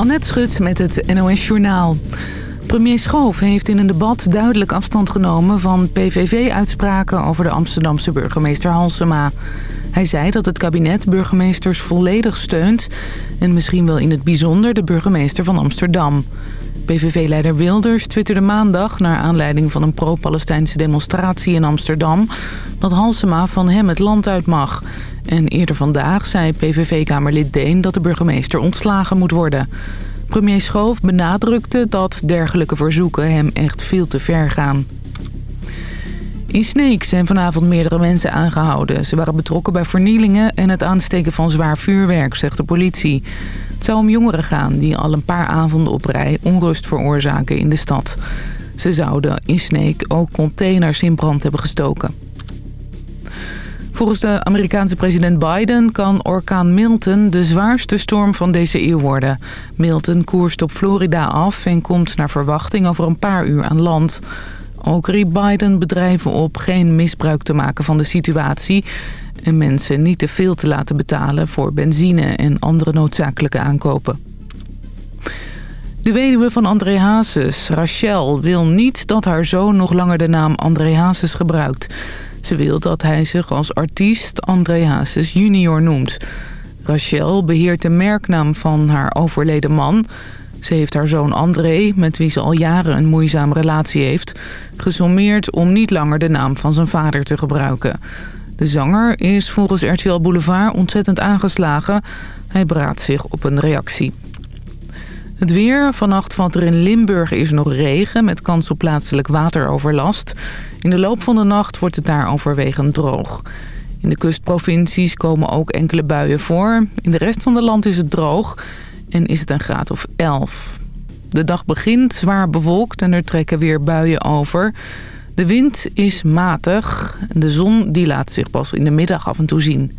Annette Schut met het NOS Journaal. Premier Schoof heeft in een debat duidelijk afstand genomen van PVV-uitspraken over de Amsterdamse burgemeester Halsema. Hij zei dat het kabinet burgemeesters volledig steunt en misschien wel in het bijzonder de burgemeester van Amsterdam. PVV-leider Wilders twitterde maandag naar aanleiding van een pro-Palestijnse demonstratie in Amsterdam dat Halsema van hem het land uit mag. En eerder vandaag zei PVV-kamerlid Deen dat de burgemeester ontslagen moet worden. Premier Schoof benadrukte dat dergelijke verzoeken hem echt veel te ver gaan. In Sneek zijn vanavond meerdere mensen aangehouden. Ze waren betrokken bij vernielingen en het aansteken van zwaar vuurwerk, zegt de politie. Het zou om jongeren gaan die al een paar avonden op rij onrust veroorzaken in de stad. Ze zouden in Sneek ook containers in brand hebben gestoken. Volgens de Amerikaanse president Biden kan orkaan Milton de zwaarste storm van deze eeuw worden. Milton koerst op Florida af en komt naar verwachting over een paar uur aan land. Ook riep Biden bedrijven op geen misbruik te maken van de situatie... en mensen niet te veel te laten betalen voor benzine en andere noodzakelijke aankopen. De weduwe van André Hazes, Rachel, wil niet dat haar zoon nog langer de naam André Hazes gebruikt... Ze wil dat hij zich als artiest André Hazes junior noemt. Rachel beheert de merknaam van haar overleden man. Ze heeft haar zoon André, met wie ze al jaren een moeizame relatie heeft... gesommeerd om niet langer de naam van zijn vader te gebruiken. De zanger is volgens RTL Boulevard ontzettend aangeslagen. Hij beraadt zich op een reactie. Het weer. Vannacht valt er in Limburg is nog regen met kans op plaatselijk wateroverlast. In de loop van de nacht wordt het daar overwegend droog. In de kustprovincies komen ook enkele buien voor. In de rest van het land is het droog en is het een graad of 11. De dag begint zwaar bewolkt en er trekken weer buien over. De wind is matig. De zon die laat zich pas in de middag af en toe zien.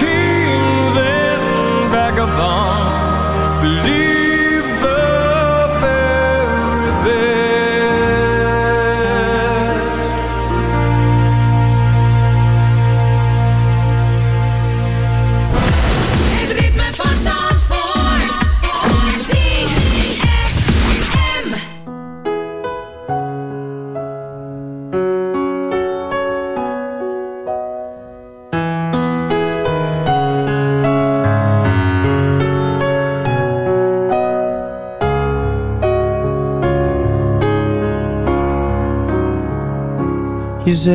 Kings and vagabonds believe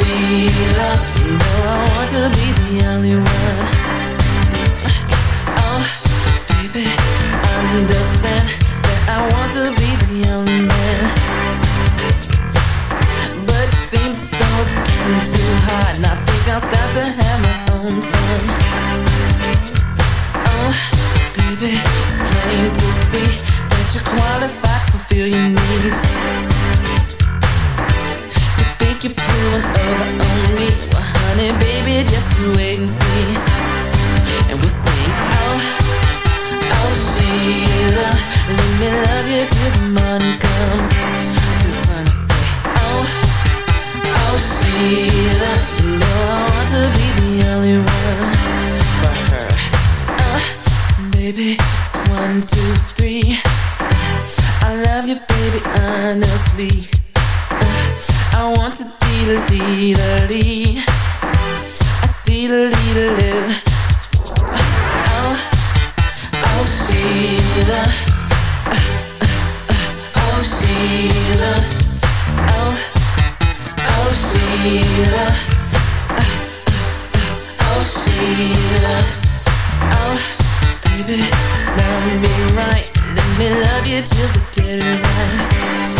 Sheila, you know I want to be the only one. Oh, baby, understand that I want to be the only man. But it seems getting too hard, and I think I'll start to have my own fun. Oh, baby, plain to see that you're to fulfill your needs. You're pulling over on me, well, honey, baby, just you wait and see. And we'll sing, oh, oh, Sheila, let me love you till the morning comes. Sun will say, oh, oh, Sheila, you know I want to be the only one for her. Uh, baby, it's one, two, three. I love you, baby, honestly. I want to deedle deedle dee. A deedle deedle doo. Oh, oh Sheila. Oh Sheila. Oh, oh Sheila. Oh Sheila. Oh, baby, love me right. Let me love you till the dead of night.